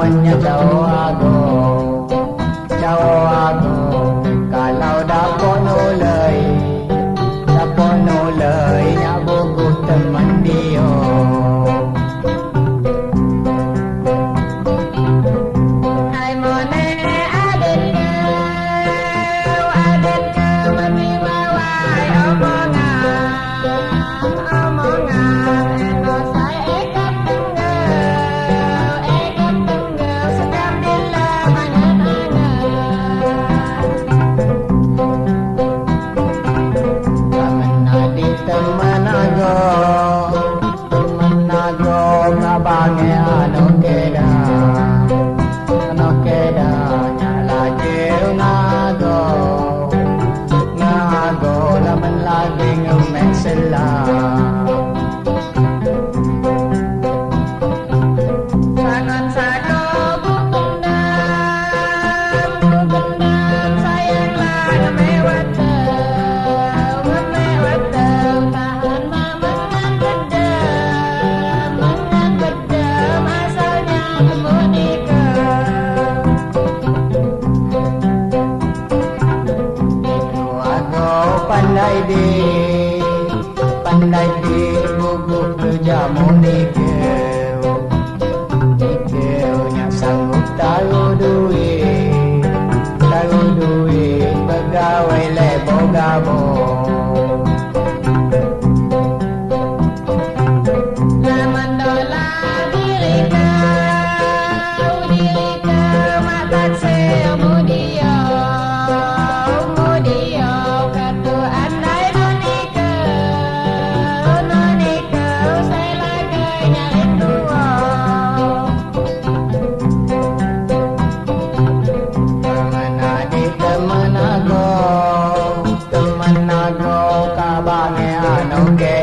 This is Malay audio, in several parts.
namanya jauh Agung jauh Agung Kalau dah penuh lei Dah penuh lei Nak buku teman dia ဝေလဲဘုံကဘုံလမန္တလာဒီရိကာ okay.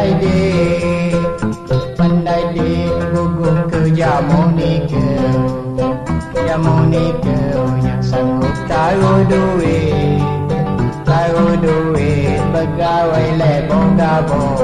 Pegawai lebo-gabung Monika Ya Monika yang sanggup taruh duit. Taruh duit pegawai lebong gabung